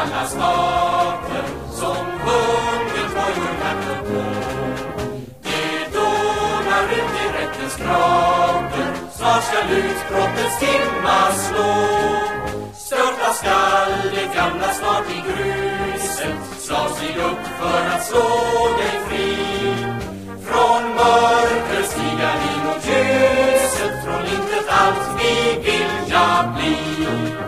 alla stater som hunget bojor katter på. Det dånar ut i rättens krater, snart skall utbrottets timma slå. Störta skall det gamla snart i gruset, slag sig upp för att slå dig fri. Från mörker stiga vi mot ljuset, från intet allt vi vilja bli.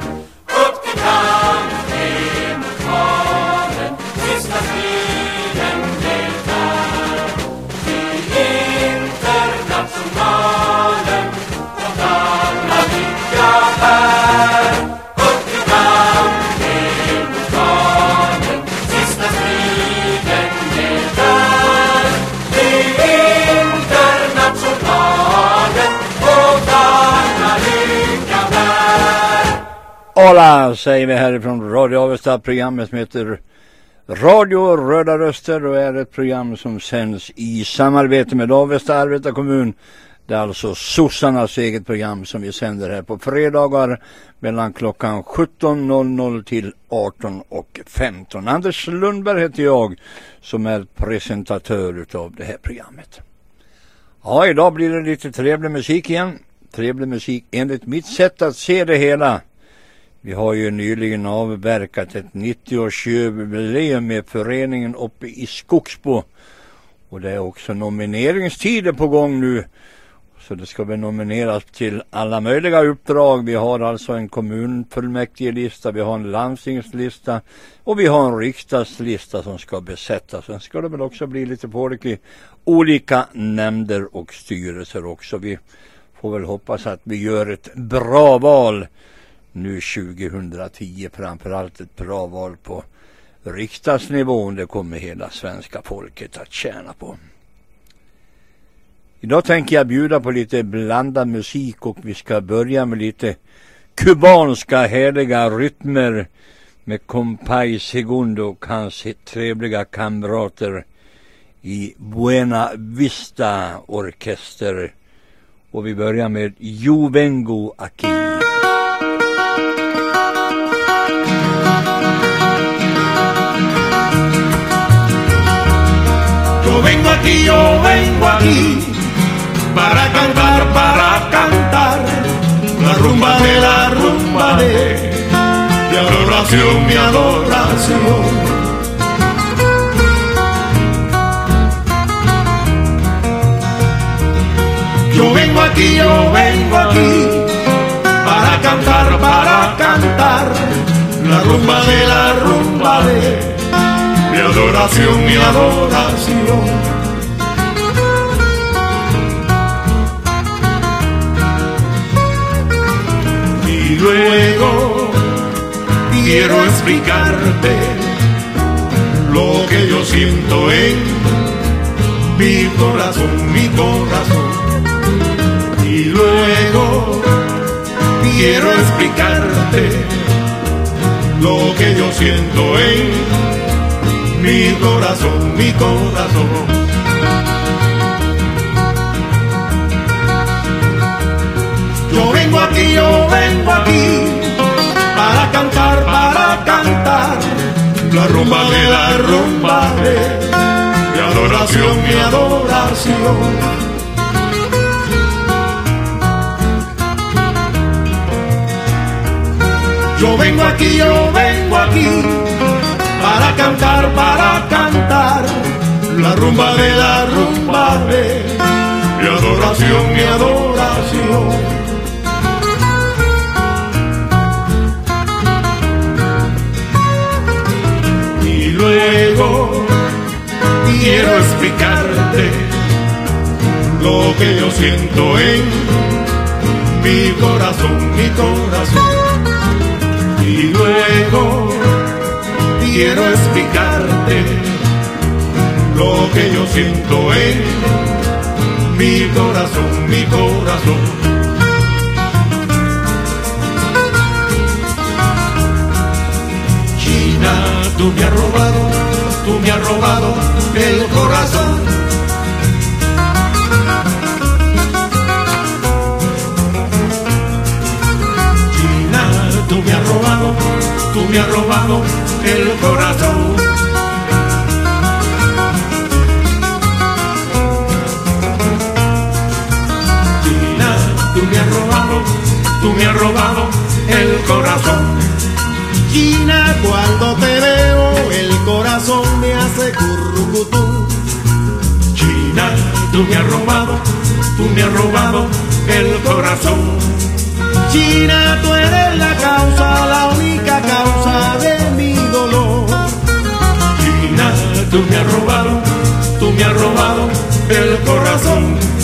Hola säger vi härifrån Radio Avesta. Programmet som heter Radio Röda Röster och är ett program som sänds i samarbete med Avesta arbetarkommun. Det är alltså sossarnas eget program som vi sänder här på fredagar mellan klockan 17.00 till 18.15. Anders Lundberg heter jag som är presentatör av det här programmet. Ja, idag blir det lite trevlig musik igen. Trevlig musik enligt mitt sätt att se det hela. Vi har ju nyligen avverkat ett 90-årsjubileum med föreningen uppe i Skogsbo. Och det är också nomineringstider på gång nu. Så det ska vi nomineras till alla möjliga uppdrag. Vi har alltså en kommunfullmäktigelista, vi har en landstingslista och vi har en riksdagslista som ska besättas. Sen ska det väl också bli lite folk i olika nämnder och styrelser också. Vi får väl hoppas att vi gör ett bra val nu 2010 framförallt ett bra val på riksdagsnivån. Det kommer hela svenska folket att tjäna på. Idag tänker jag bjuda på lite blandad musik och vi ska börja med lite kubanska härliga rytmer med Compay Segundo och hans trevliga kamrater i Buena Vista Orkester. Och vi börjar med Juvengo Aquino. Aquí, yo vengo aquí para cantar, para cantar la rumba de la rumba de mi adoración, mi adoración. Yo vengo aquí, yo vengo aquí para cantar, para cantar la rumba de la rumba de mi adoración, mi adoración. Luego quiero explicarte lo que yo siento en mi corazón, mi corazón. Y luego quiero explicarte lo que yo siento en mi corazón, mi corazón. Vengo aquí para cantar, para cantar la rumba de la rumba de adoración, mi adoración. Yo vengo aquí, yo vengo aquí para cantar, para cantar la rumba de la rumba de adoración, mi adoración. Luego quiero explicarte lo que yo siento en mi corazón, mi corazón. Y luego quiero explicarte lo que yo siento en mi corazón, mi corazón. Tú me has robado, tú me has robado el corazón. Tú me has robado, tú me has robado el corazón. Tú me has robado, tú me has robado el corazón. China, tú eres la causa, la única causa de mi dolor. China, tú me has robado, tú me has robado el corazón.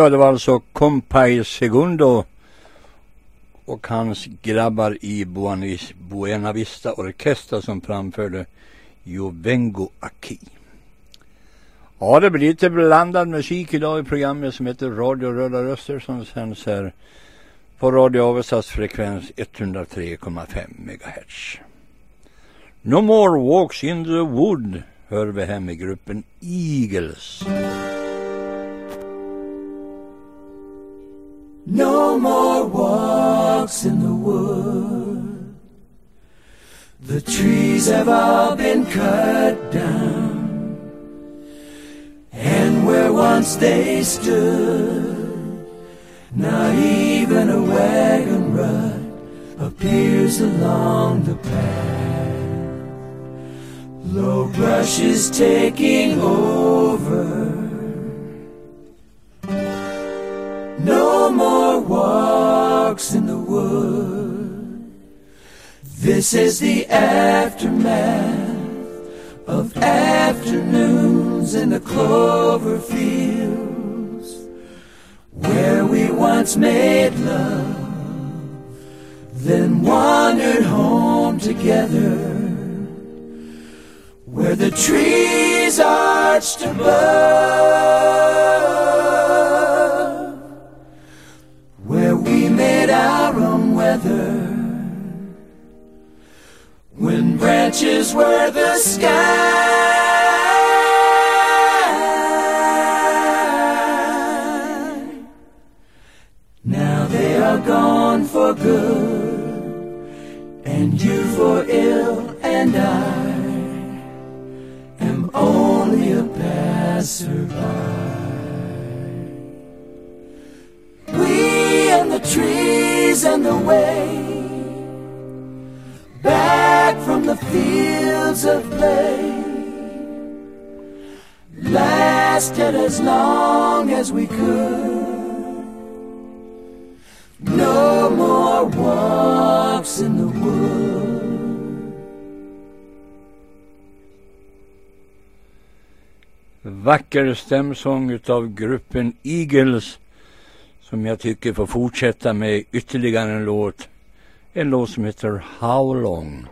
Ja, det var alltså Compay Segundo och hans grabbar i Buena Vista Orkester som framförde Jovengo Aki. Ja, det blir lite blandad musik idag i programmet som heter Radio Röda Röster som sänds här på Radio Avestas frekvens 103,5 MHz. No More Walks in the Wood hör vi här med gruppen Eagles. No more walks in the wood. The trees have all been cut down. And where once they stood, not even a wagon rut appears along the path. Low brush is taking over walks in the wood. This is the aftermath of afternoons in the clover fields where we once made love, then wandered home together where the trees arched above. Branches were the sky. Now they are gone for good, and you for ill, and I am only a passerby. We and the trees and the way back from the fields of play lasted as long as we could. No more walks in the wood. Vacker stämsång utav gruppen Eagles som jag tycker får fortsätta med ytterligare en låt. En låt som How long?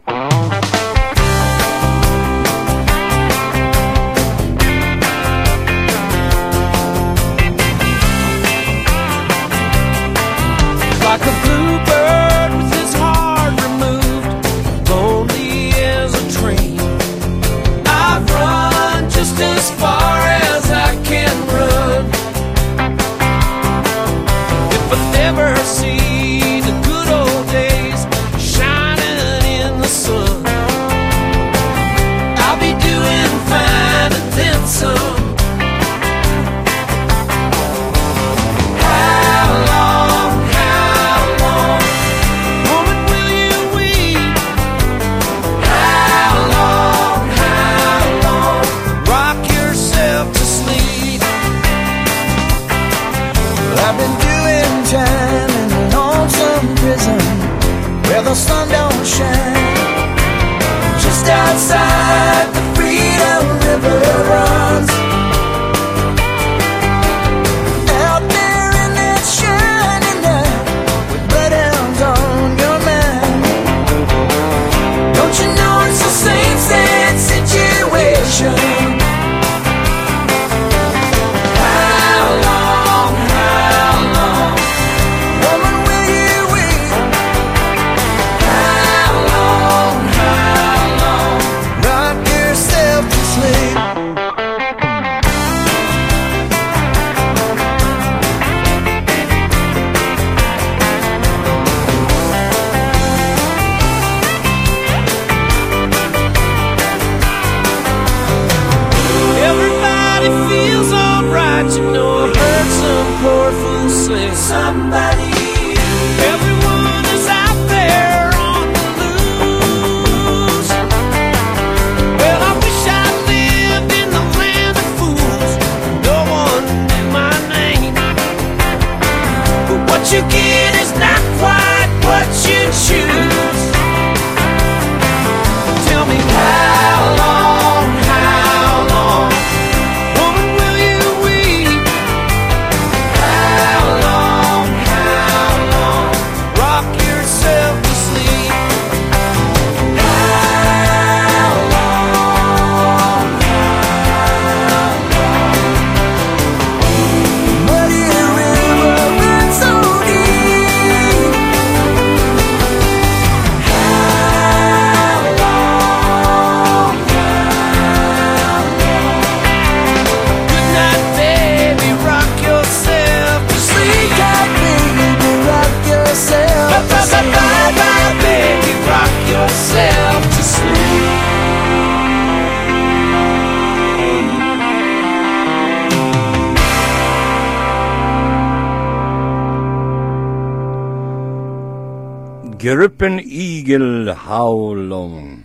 Eagle How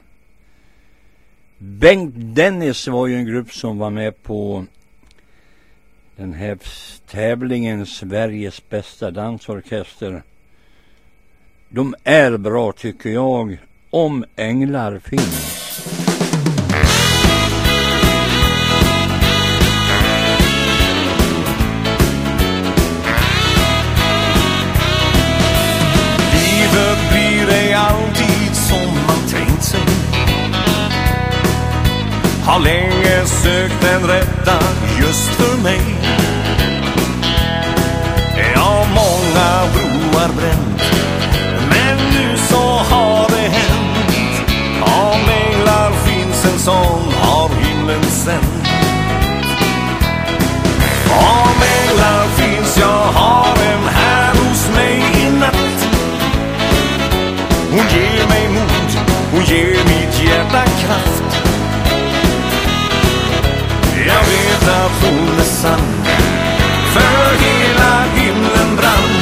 Bengt Dennis var ju en grupp som var med på den här tävlingen Sveriges bästa dansorkester. De är bra tycker jag, om änglar finns. Har länge sökt den rätta just för mig. Ja, många broar bränt Men nu så har det hänt. Av änglar finns en sån har himlen sänt sand För hela himlen brann.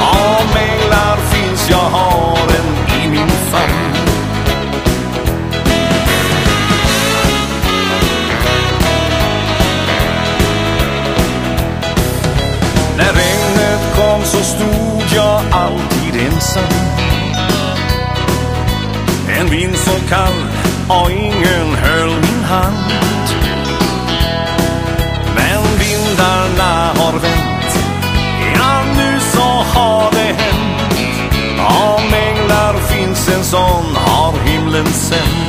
Av mänglar finns jag har en i min famn. När regnet kom så stod jag alltid ensam. En vind så kall och ingen höll min hand. Svensson har himlen sänt.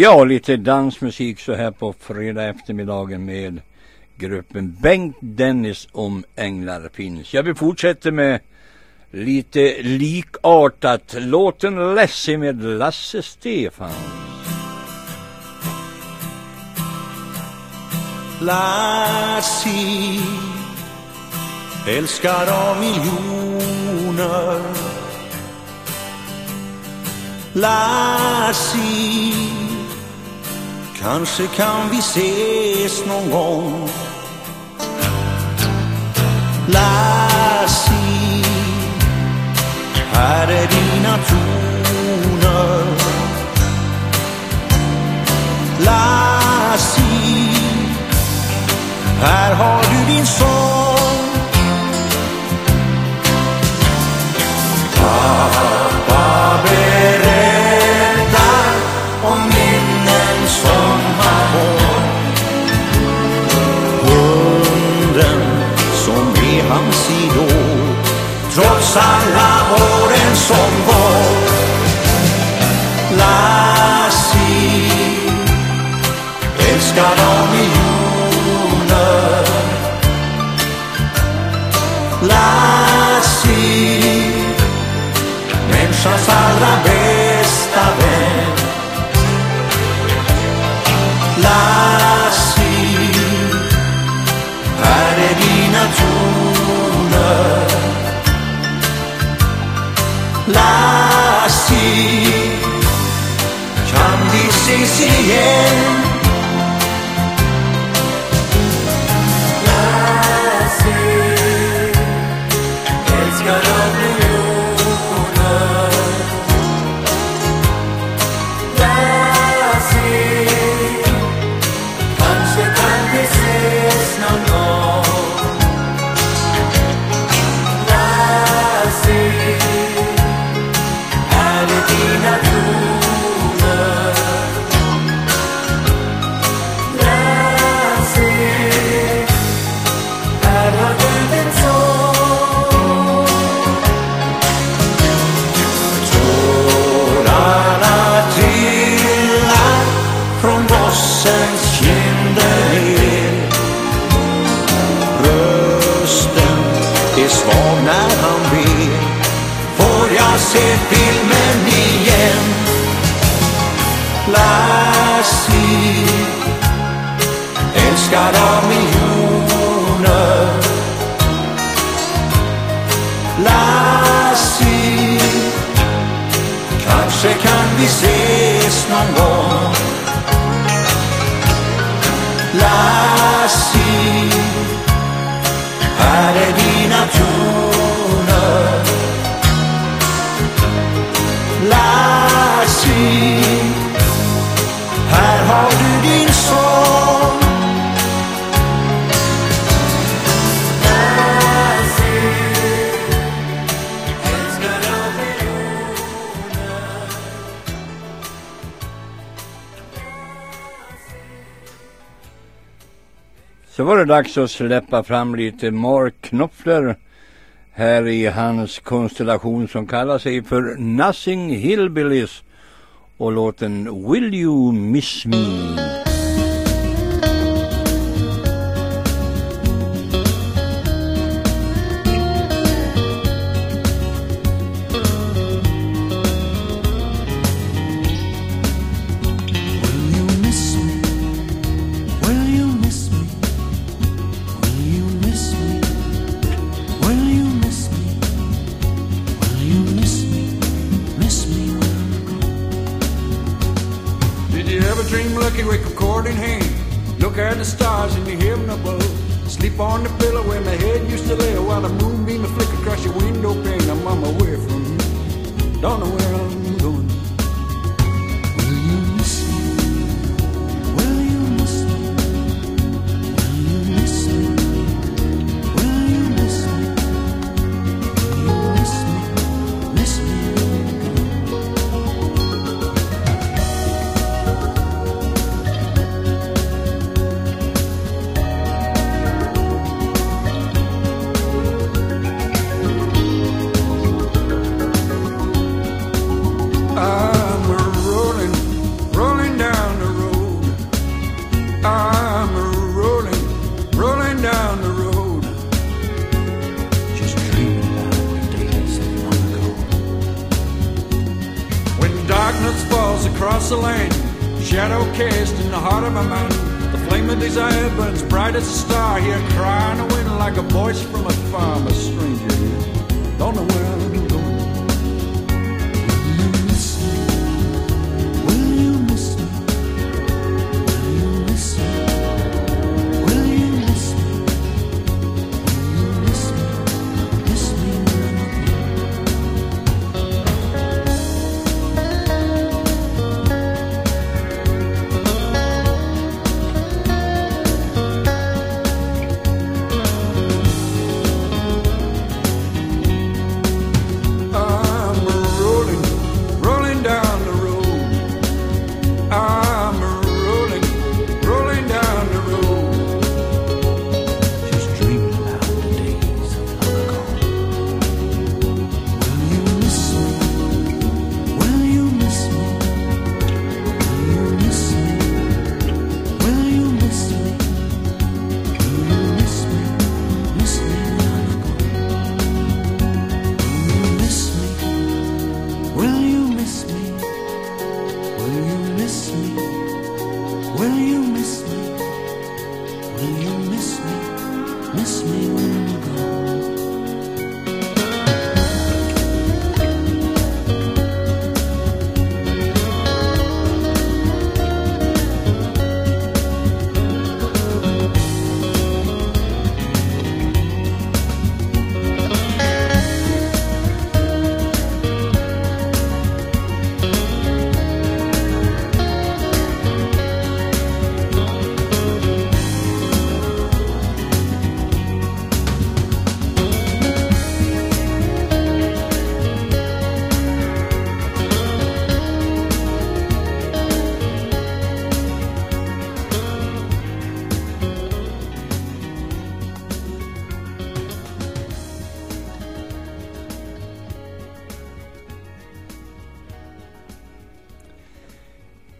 Ja, lite dansmusik så här på fredag eftermiddagen med gruppen Bengt Dennis om Änglar finns. Ja, vi fortsätter med lite likartat. Låten Lassie med Lasse Stefan. Lassie älskar av miljoner Lassie Kanske kan vi ses någon gång. Lassie Här är dina toner. Lassie Här har du din sång. sidor trots alla våren som går. Lassie älskar de la si människans allra bästa last year. Come this is the end. dizer. Så var det dags att släppa fram lite Mark Knopfler här i hans konstellation som kallar sig för Nothing Hillbillies och låten Will You Miss Me?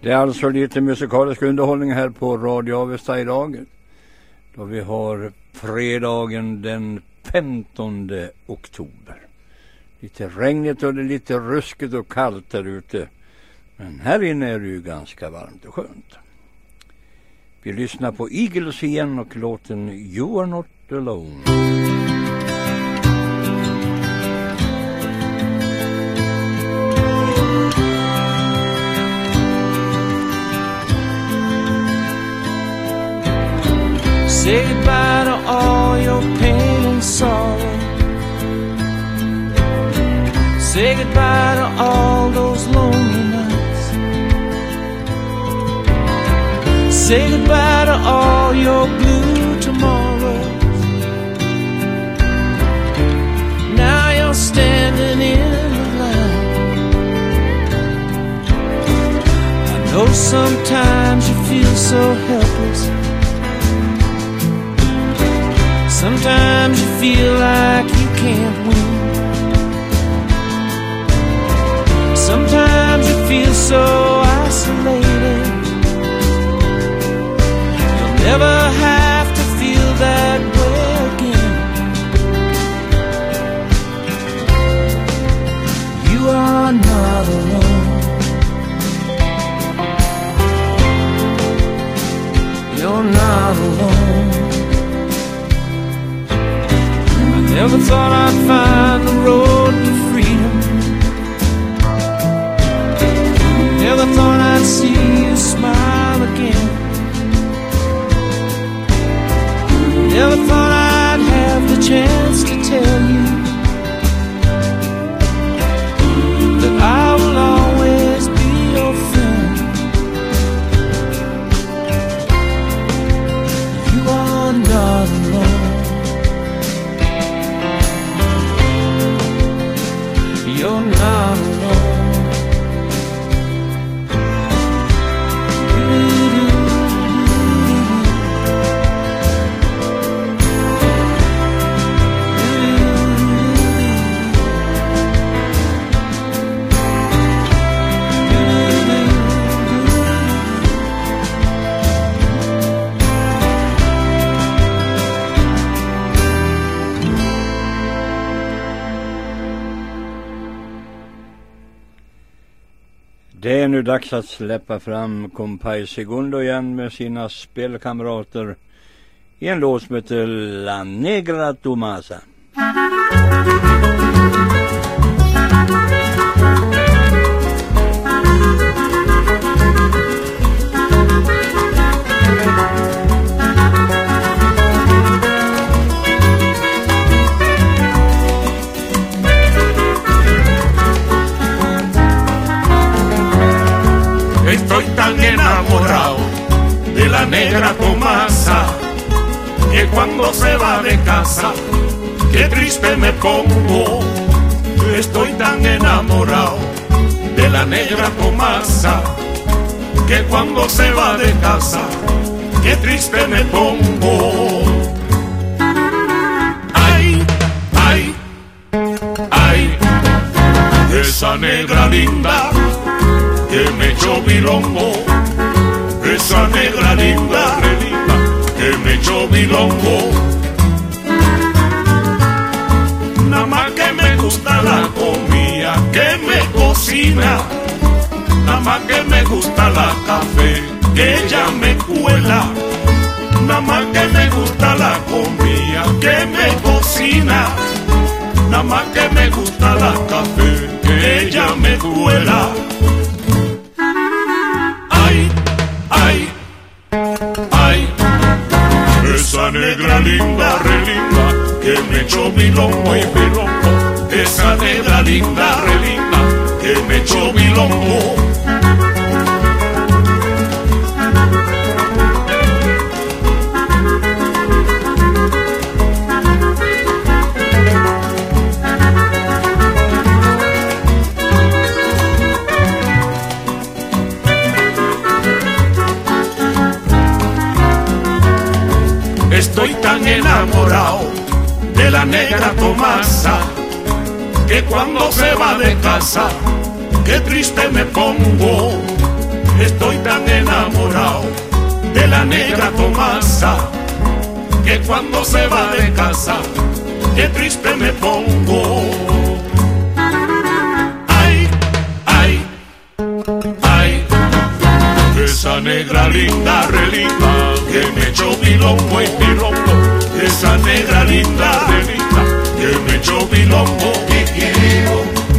Det är alltså lite musikalisk underhållning här på Radio Avesta idag. Då vi har fredagen den 15 oktober. Lite regnigt och det är lite ruskigt och kallt där ute. Men här inne är det ju ganska varmt och skönt. Vi lyssnar på Eagles igen och låten You are not alone. Say goodbye to all your pain and sorrow. Say goodbye to all those lonely nights. Say goodbye to all your blue tomorrows. Now you're standing in the line. I know sometimes you feel so helpless. Sometimes you feel like you can't win. Sometimes you feel so Never thought I'd find the road to freedom. Never thought I'd see you smile again. Never thought I'd have the chance to tell you nu dags att släppa fram Compay Segundo igen med sina spelkamrater i en låt som heter La Negra Tomasa. Cuando se va de casa, qué triste me pongo. Estoy tan enamorado de la negra Tomasa que cuando se va de casa, qué triste me pongo. Ay, ay, ay, esa negra linda que me echó bilongo, esa negra linda, echó bilongo. Nada más que me gusta la comida que me cocina, nada más que me gusta la café que ella me cuela, nada más que me gusta la comida que me cocina, nada más que me gusta la café que ella me cuela. Negra linda, re linda, que me echó bilongo y bilongo. Esa negra linda, re linda, que me echó bilongo. La negra Tomasa que cuando se va de casa, qué triste me pongo. Estoy tan enamorado de la negra Tomasa que cuando se va de casa, qué triste me pongo. Ay, ay, ay, esa negra linda, re linda, que me echó y bilongo. Esa negra linda, que me echó bilongo. Kikiribu,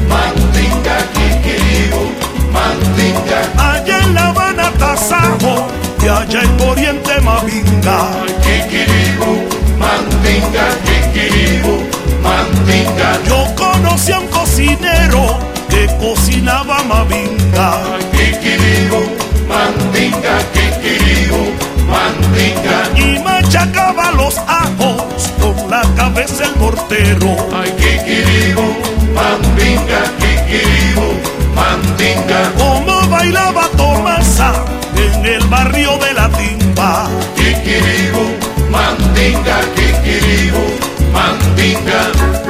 mandinga, kikiribu, mandinga. Allá en La Habana, Tasajo, y allá en Oriente, Mavinga. Kikiribu, mandinga, kikiribu, mandinga. Yo conocí a un cocinero que cocinaba Mavinga. Kikiribu, mandinga, kikiribu, machacaba los ajos con la cabeza el mortero. Ay, kikiribu, mandinga, kikiribu, mandinga. Como bailaba Tomasa en el barrio de la timba. Kikiribu, mandinga, kikiribu, mandinga.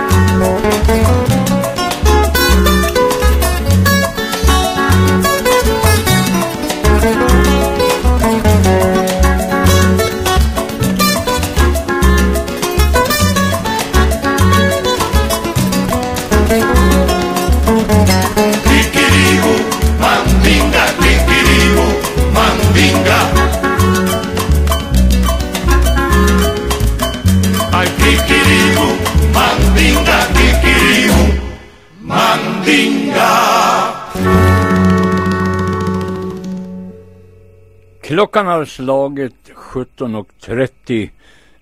Klockan har slagit 17.30.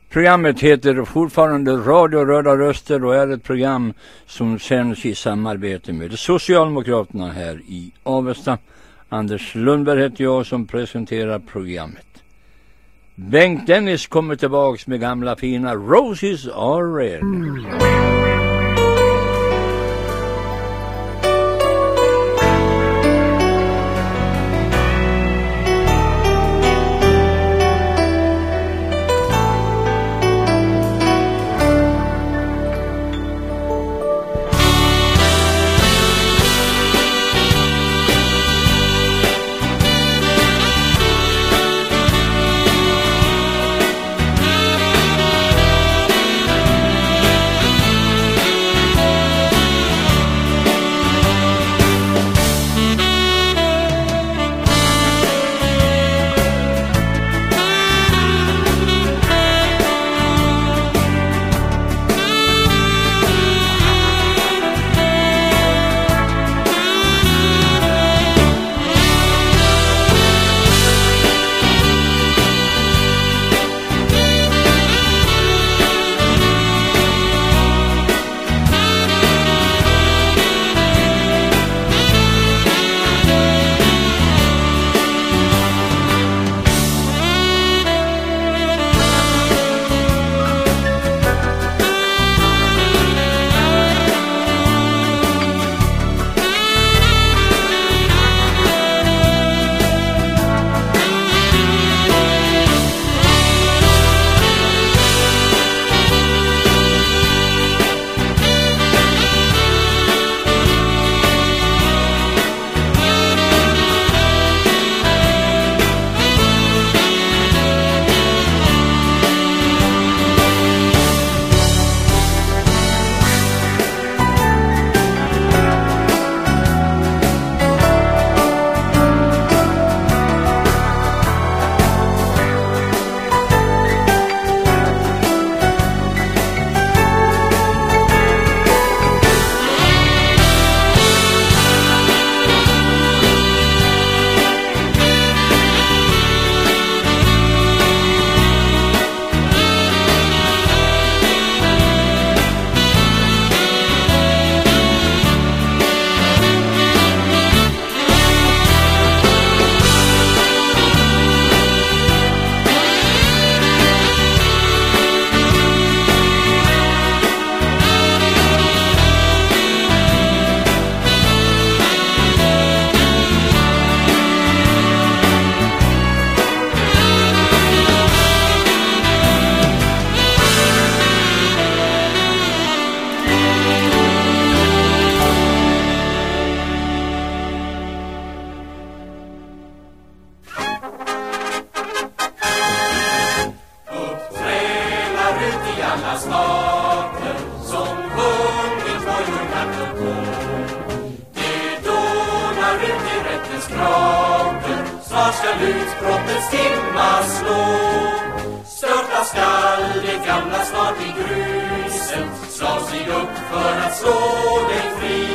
Programmet heter fortfarande Radio Röda Röster och är ett program som sänds i samarbete med Socialdemokraterna här i Avesta. Anders Lundberg heter jag som presenterar programmet. Bengt Dennis kommer tillbaks med gamla fina Roses are red. Skall det gamla snart i gruset Slå sig upp för att slå dig fri.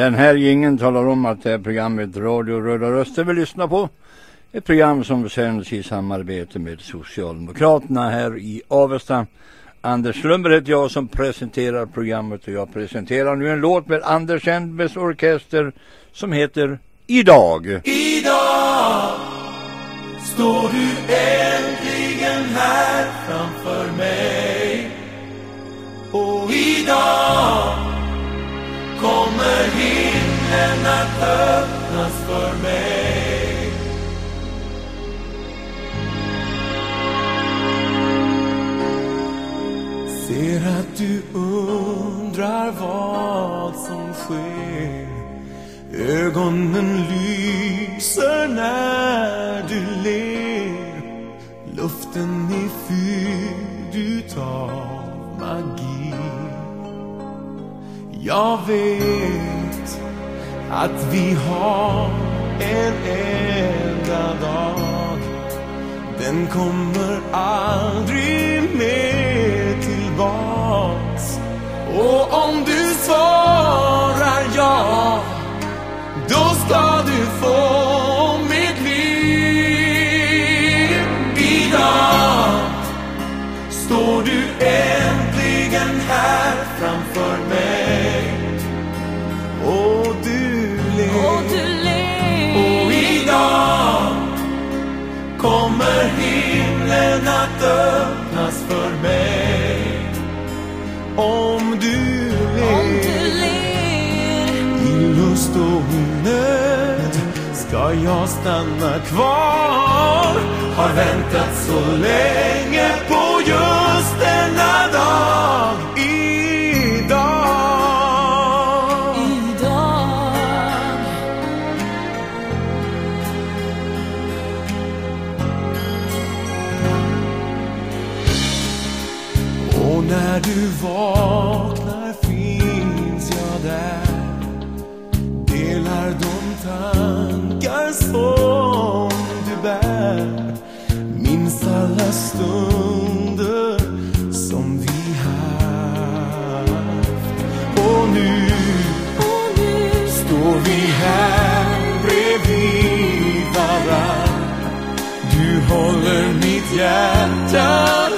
Den här gingen talar om att det är programmet Radio Röda Röster vi lyssnar på. Ett program som sänds i samarbete med Socialdemokraterna här i Avesta. Anders Lundberg heter jag som presenterar programmet och jag presenterar nu en låt med Anders Endbes orkester som heter Idag. Idag står du äntligen här framför mig Och idag kommer himlen att öppnas för mig. Ser att du undrar vad som sker. Ögonen lyser när du ler. Luften är fylld utav Jag vet att vi har en enda dag. Den kommer aldrig mer tillbaks. Och om du svarar ja då ska du få mitt liv Idag. Står du äntligen här framför kommer himlen att öppnas för mig. Om du ler. i lust och nöd ska jag stanna kvar. Har väntat så länge på just vaknar finns jag där. Delar de tankar som du bär. Minns alla stunder som vi haft. Och nu står vi här bredvid varann. Du håller mitt hjärta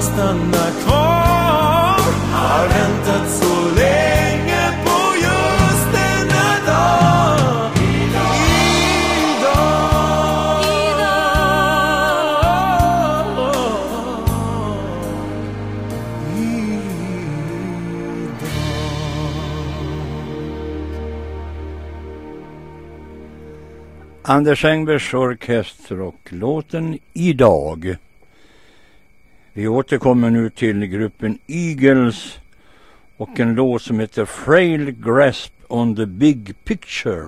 jag stanna kvar har väntat så länge på just denna dag. Idag, Idag. Idag. Idag. Anders Engbergs orkester och låten Idag. Vi återkommer nu till gruppen Eagles och en låt som heter Frail Grasp on the Big Picture.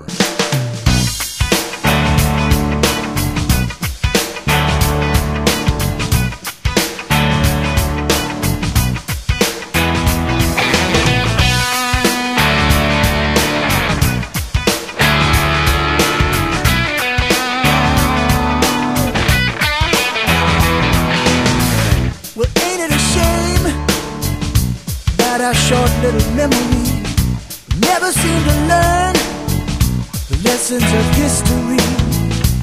Little memory never seem to learn the lessons of history?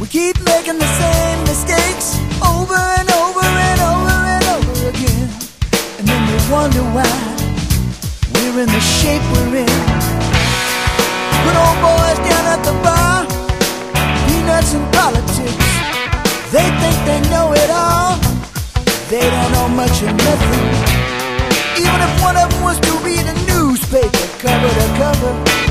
We keep making the same mistakes over and over and over and over again. And then we wonder why we're in the shape we're in. Good old boys down at the bar, peanuts and politics. They think they know it all. They don't know much of nothing. Even if one of them was to read a newspaper cover to cover,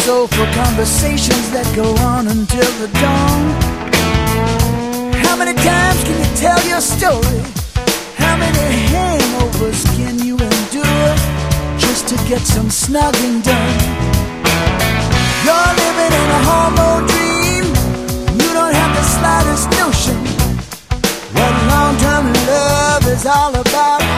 soulful conversations that go on until the dawn. How many times can you tell your story? How many hangovers can you endure just to get some snugging done? You're living in a hormone dream. You don't have the slightest notion what long-term love is all about.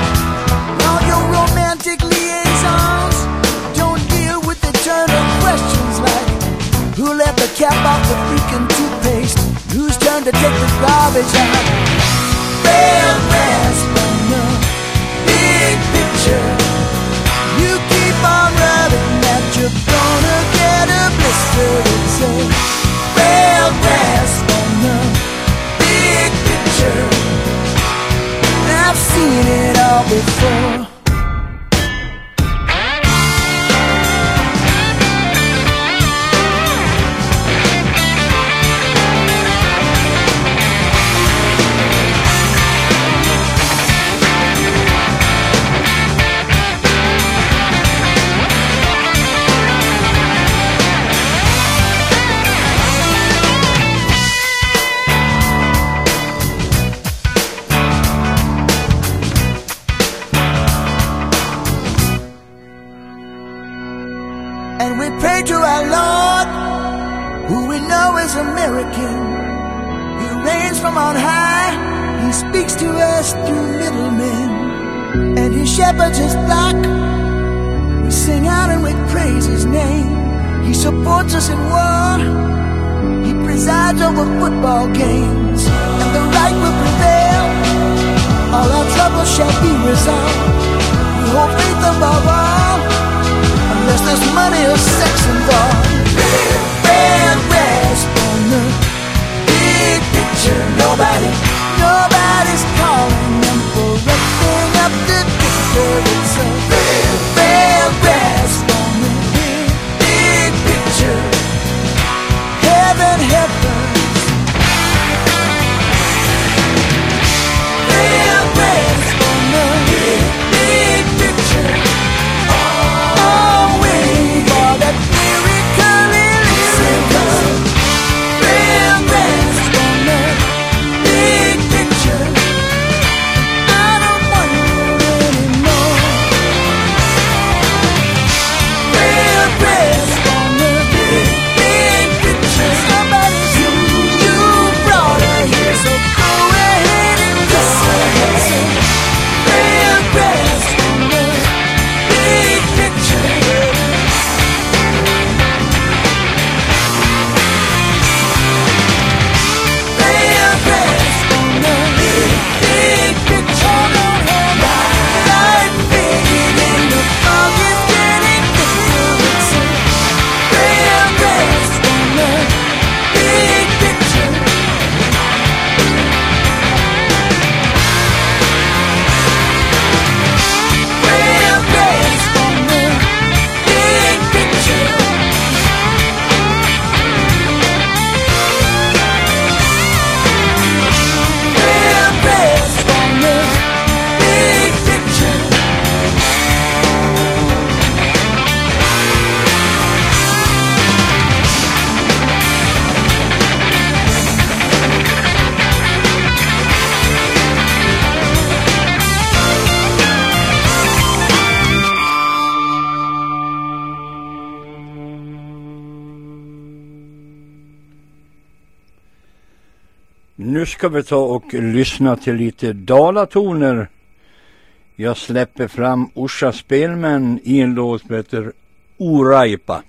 Cap off the freaking toothpaste? Whose turn to take the garbage out? Fail grasp on the big picture. You keep on rubbing that you're gonna get a blister. It's a fail grasp on the big picture. I've seen it all before. Us through middlemen, and his shepherds His flock. We sing out and we praise His name. He supports us in war, He presides over football games, and the right will prevail. All our troubles shall be resolved. We hold faith above all. Unless there's money or sex involved. Big Red the big picture. Nobody, It's a. ska vi ta och lyssna till lite dalatoner. Jag släpper fram Orsa Spelmän i en låt som heter Oraipa.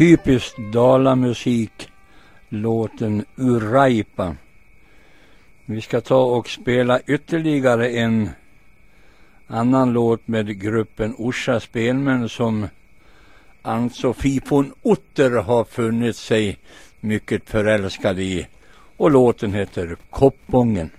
Typiskt dalamusik, låten Uraipa. Vi ska ta och spela ytterligare en annan låt med gruppen Orsa Spelmän som alltså Ann-Sofie von Otter har funnit sig mycket förälskad i. Och låten heter Koppången.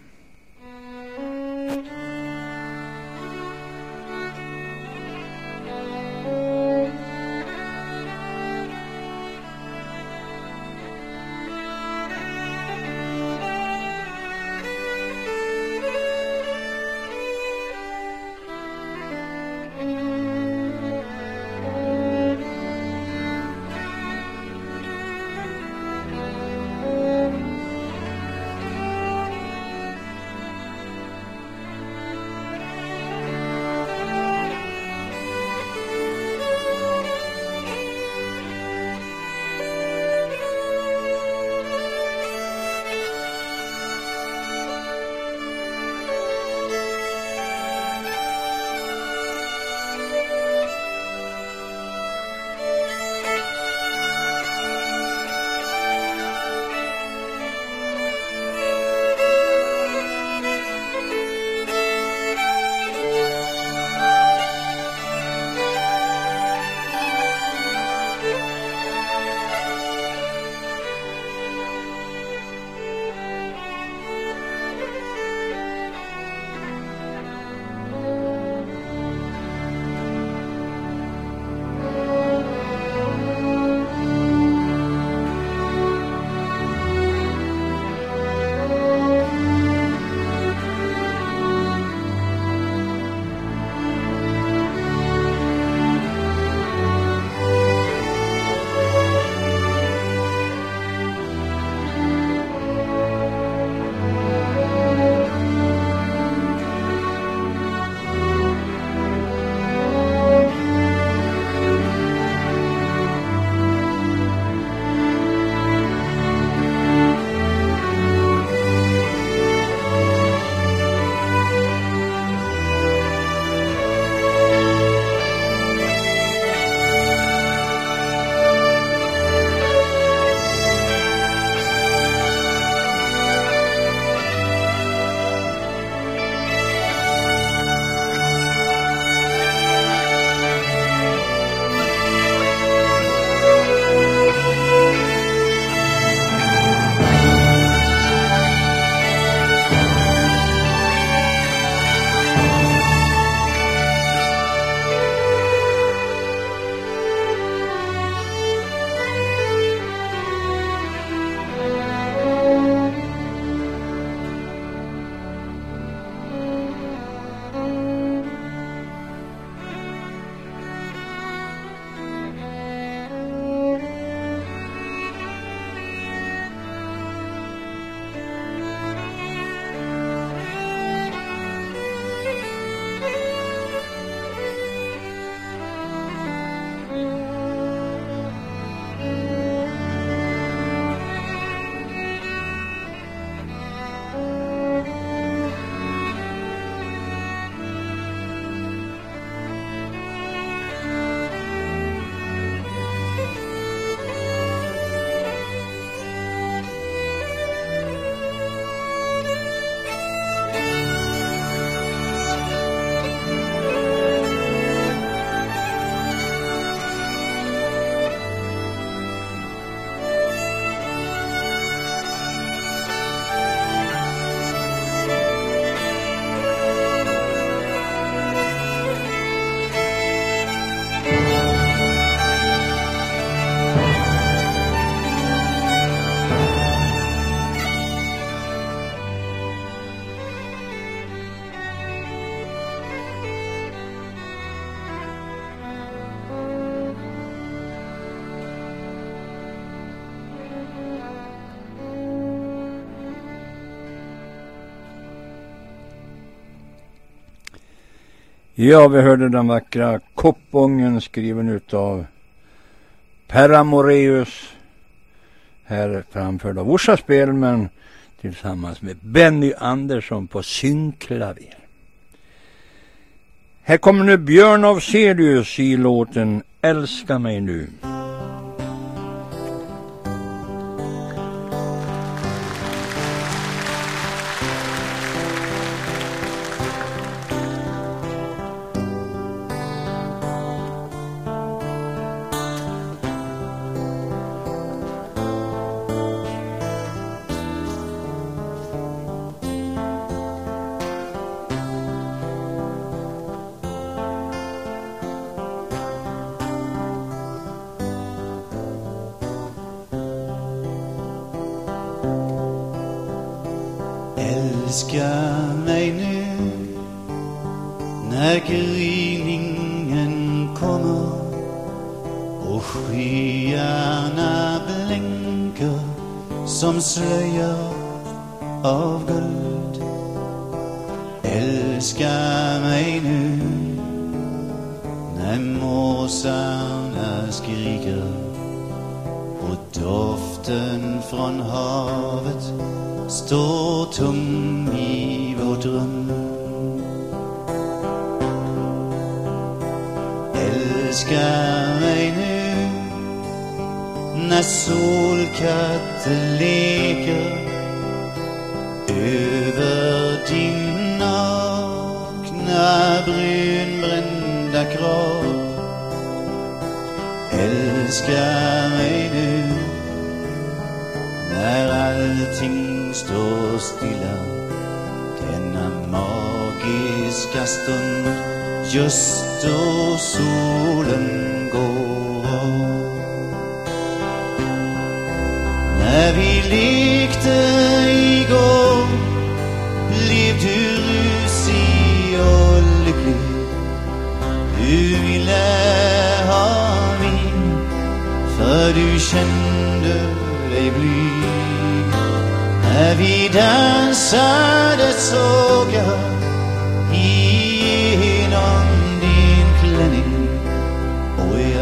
Ja, vi hörde den vackra Koppången skriven utav Per Amoreus. Här framförd av Orsa Spelmän tillsammans med Benny Andersson på synklaver. Här kommer nu Björn av Sirius i låten Älska mig nu.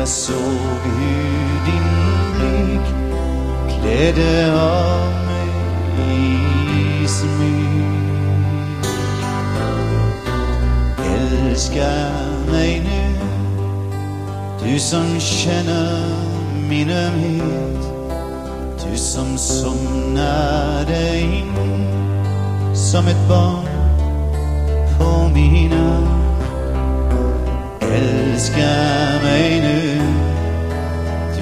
Jag såg hur din blick klädde av mig i smyg. Älska mig nu, du som känner min ömhet, du som somnade in som ett barn på mina Älska mig nu,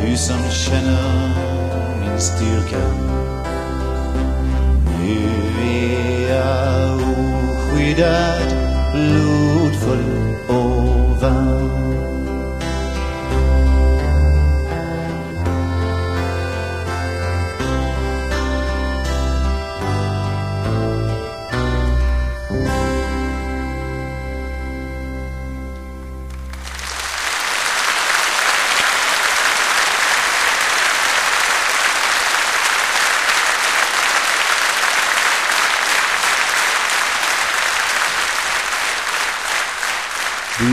du som känner min styrka. Nu är jag oskyddad, blodfull och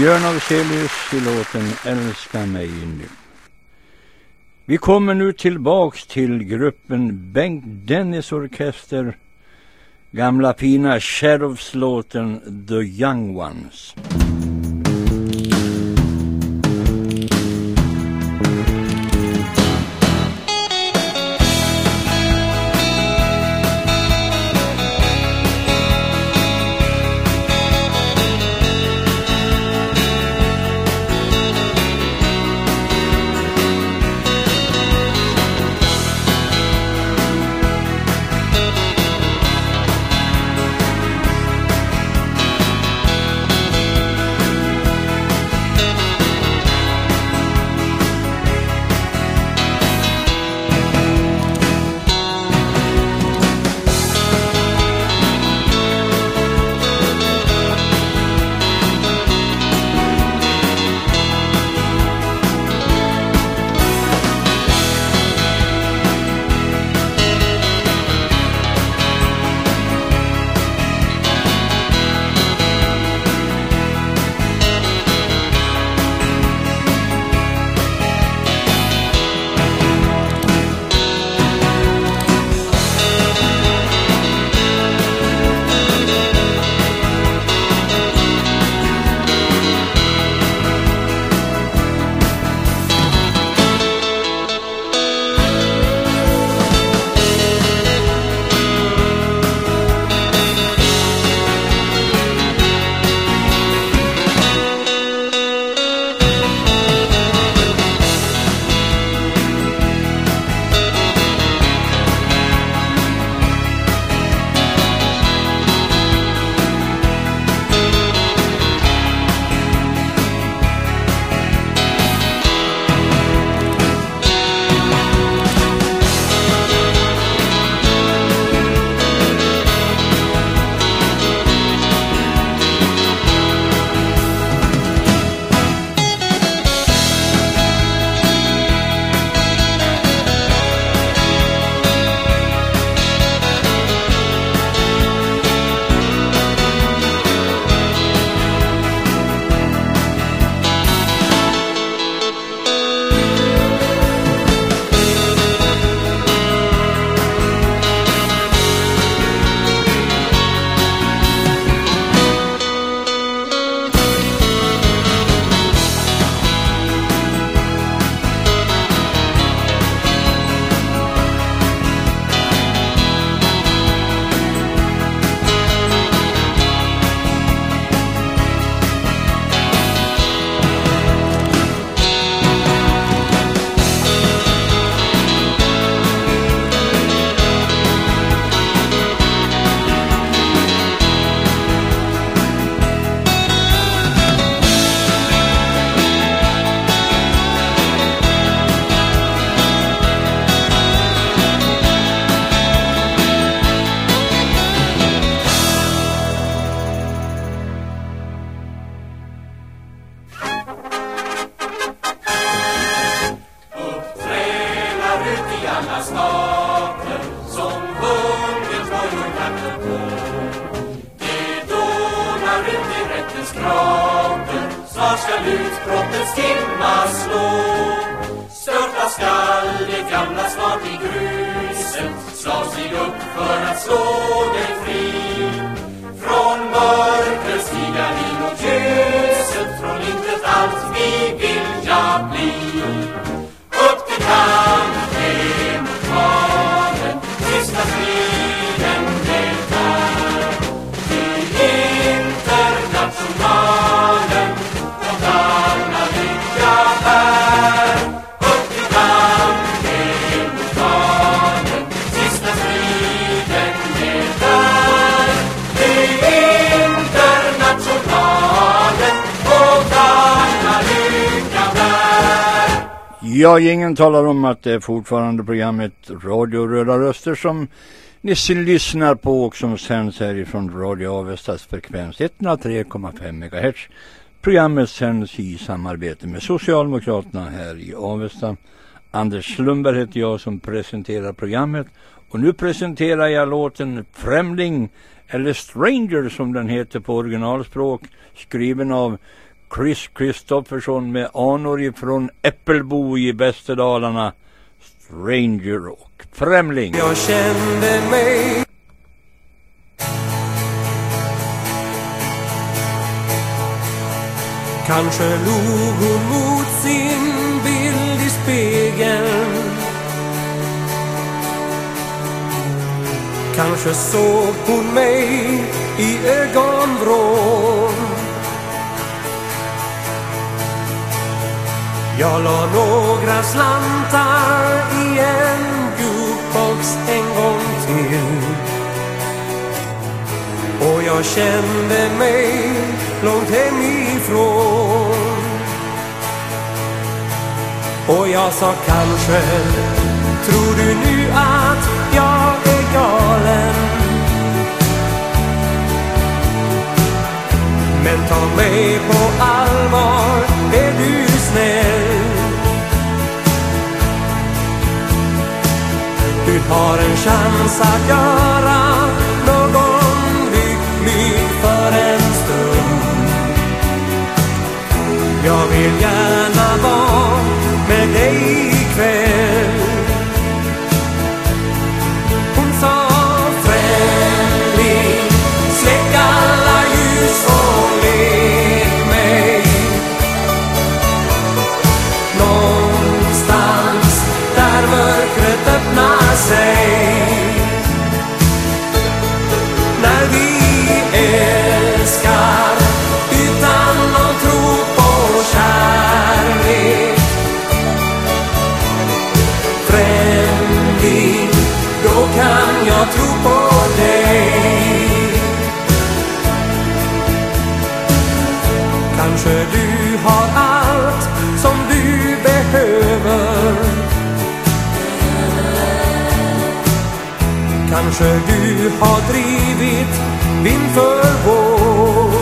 Björn Afzelius till i låten Älska mig nu. Vi kommer nu tillbaks till gruppen Bengt Dennis Orkester. Gamla fina Sheriffs-låten The Young Ones. Ja, ingen talar om att det är fortfarande programmet Radio Röda Röster som ni lyssnar på och som sänds härifrån Radio Avestas frekvens 103,5 MHz. Programmet sänds i samarbete med Socialdemokraterna här i Avesta. Anders Lundberg heter jag som presenterar programmet och nu presenterar jag låten Främling eller Stranger som den heter på originalspråk skriven av Chris Kristoffersson med anor ifrån Äppelbo i Västerdalarna. Stranger och Främling. Jag kände mig Kanske log hon mot sin bild i spegeln Kanske såg hon mig i ögonvrån Jag la några slantar i en jukebox en gång till Och jag kände mig långt hemifrån Och jag sa kanske Tror du nu att jag är galen? Men ta mig på har en chans att göra Kanske du har allt som du behöver. Kanske du har drivit vind för våg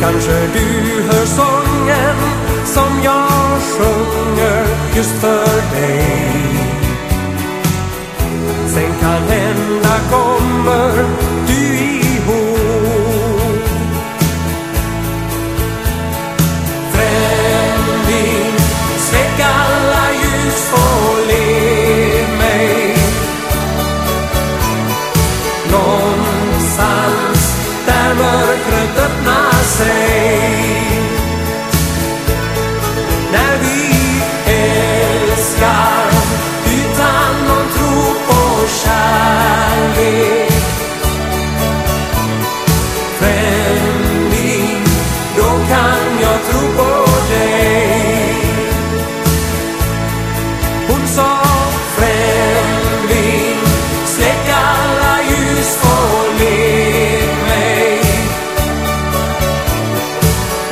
Kanske du hör sången som jag sjunger just för dig. Sen kan hända kommer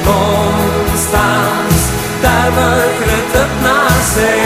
någonstans där mörkret öppnar sig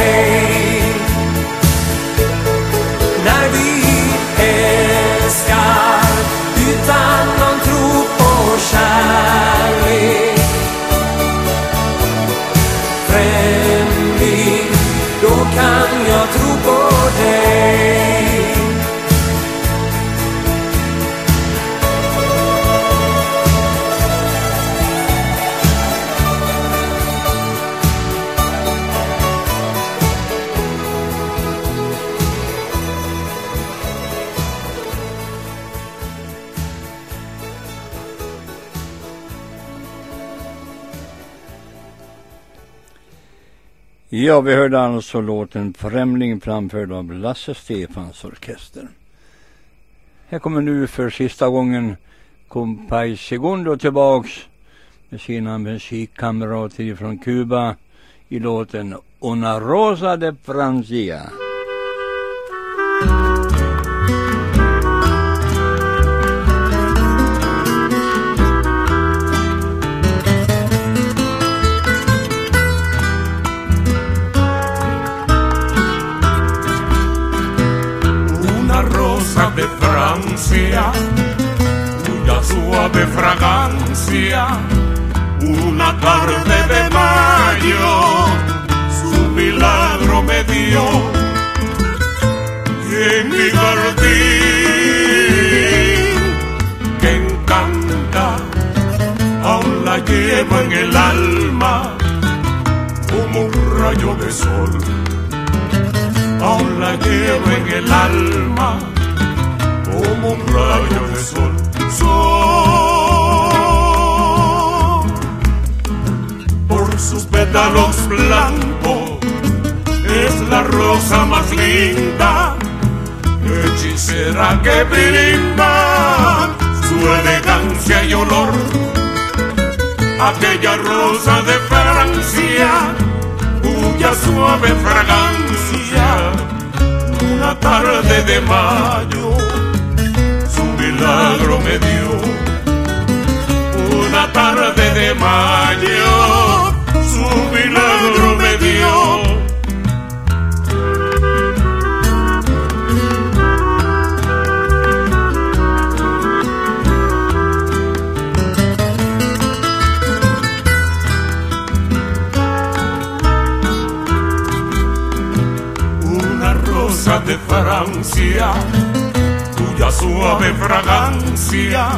Ja, vi hörde alltså låten Främling framförd av Lasse Stefans orkester. Här kommer nu för sista gången Compay Segundo tillbaks med sina musikkamrater från Kuba i låten Una Rosa de Francia. De Francia, cuya suave fragancia, una tarde de mayo, su milagro me dio. Y en mi jardín, que encanta, aún la llevo en el alma, como un rayo de sol aún la llevo en el alma como un rayo de sol. Sol por sus pétalos blancos es la rosa más linda, hechicera que brinda su elegancia y olor. Aquella rosa de Francia cuya suave fragancia una tarde de mayo milagro me dio una tarde de mayo. Su milagro me dio. Una rosa de Francia, suave fragancia,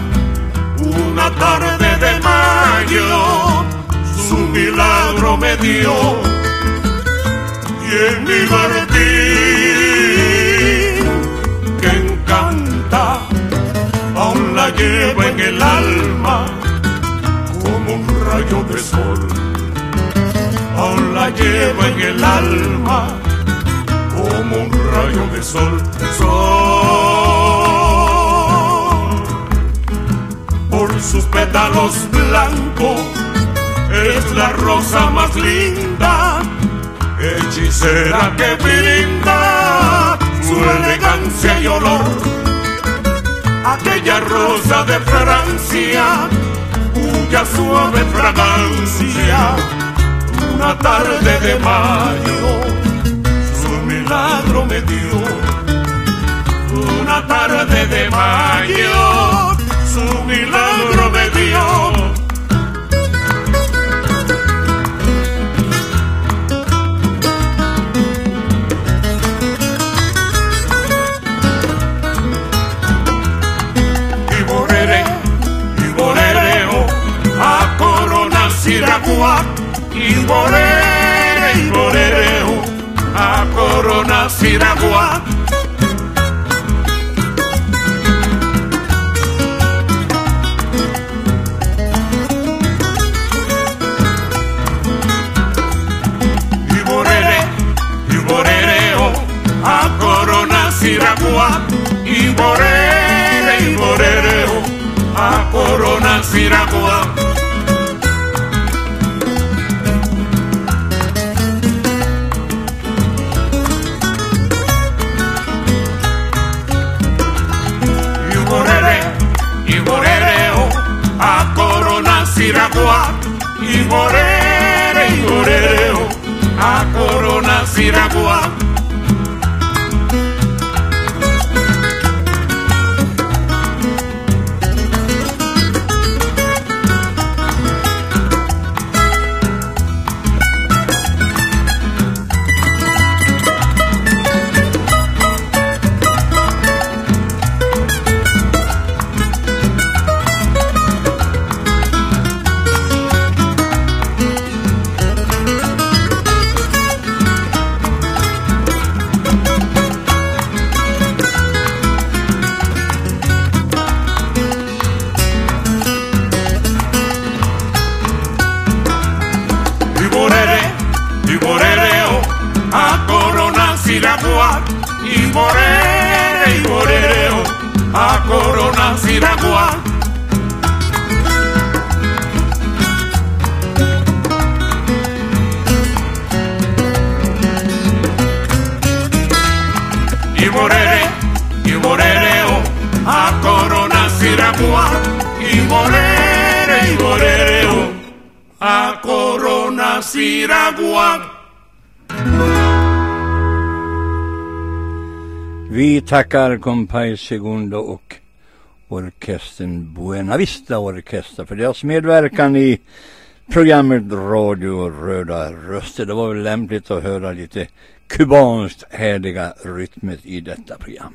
una tarde de mayo, su milagro me dio. Y en mi jardín, que encanta, aún la llevo en el alma, como un rayo de sol. Aún la llevo en el alma como un rayo de sol. Sus pétalos blancos es la rosa más linda, hechicera que brinda su elegancia y olor. Aquella rosa de Francia, cuya suave fragancia, una tarde de mayo su milagro me dio. Una tarde de mayo, es un milagro de Dios. Y borreré, y borreré, oh, a corona siragua, y borreré, y borreré, oh, a corona siragua. sirakua Iborere, a corona, sirakua tackar Compay Segundo och orkestern Buena Vista Orkester för deras medverkan i programmet Radio Röda Röster. Det var väl lämpligt att höra lite kubanskt härliga rytmer i detta program.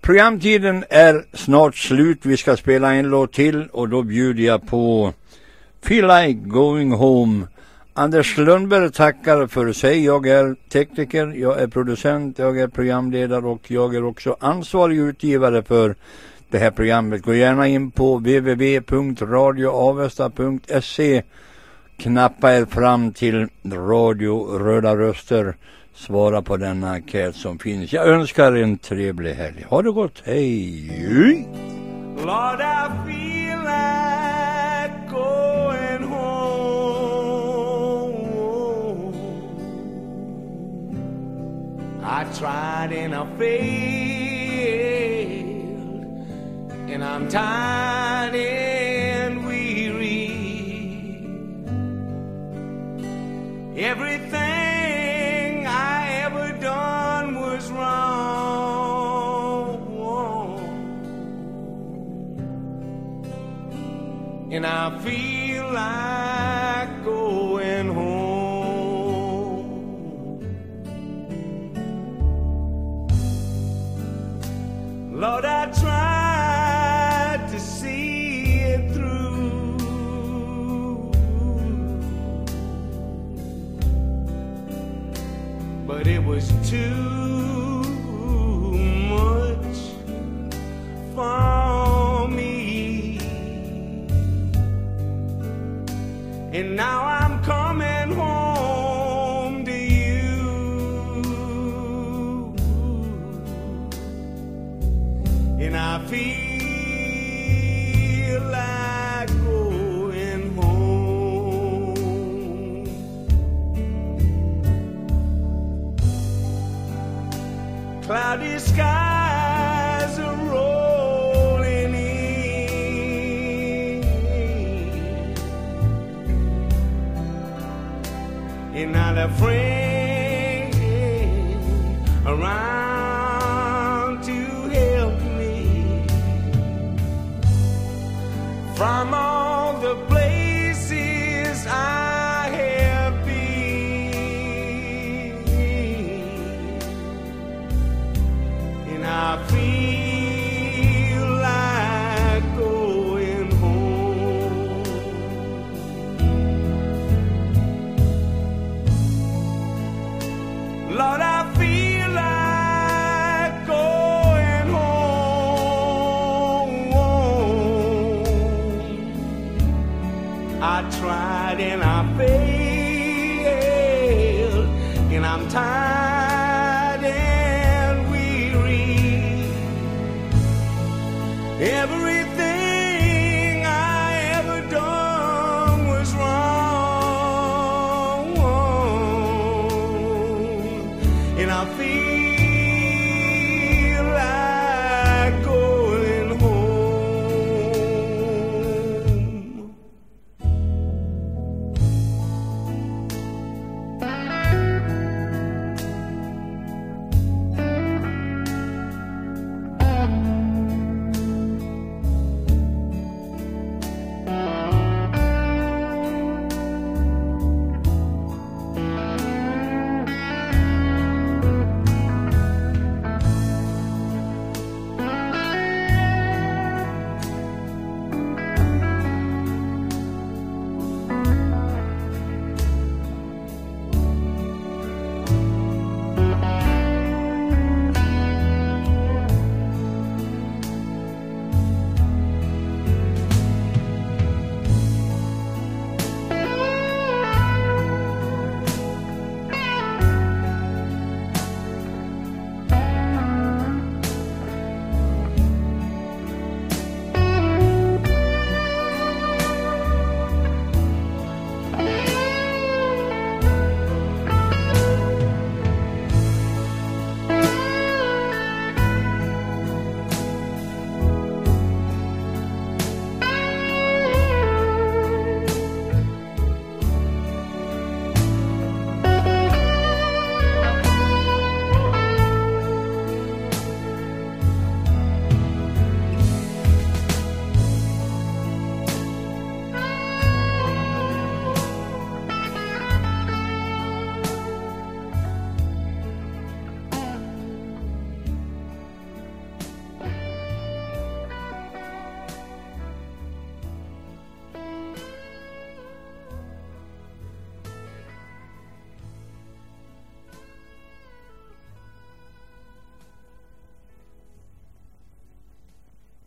Programtiden är snart slut. Vi ska spela en låt till och då bjuder jag på Feel Like Going Home Anders Lundberg tackar för sig. Jag är tekniker, jag är producent, jag är programledare och jag är också ansvarig utgivare för det här programmet. Gå gärna in på www.radioavesta.se Knappa er fram till Radio Röda Röster. Svara på denna enkät som finns. Jag önskar en trevlig helg. Ha det gott. Hej! Lord, tried and I failed, and I'm tired and weary. Everything I ever done was wrong. and I feel sometimes.